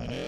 Yeah.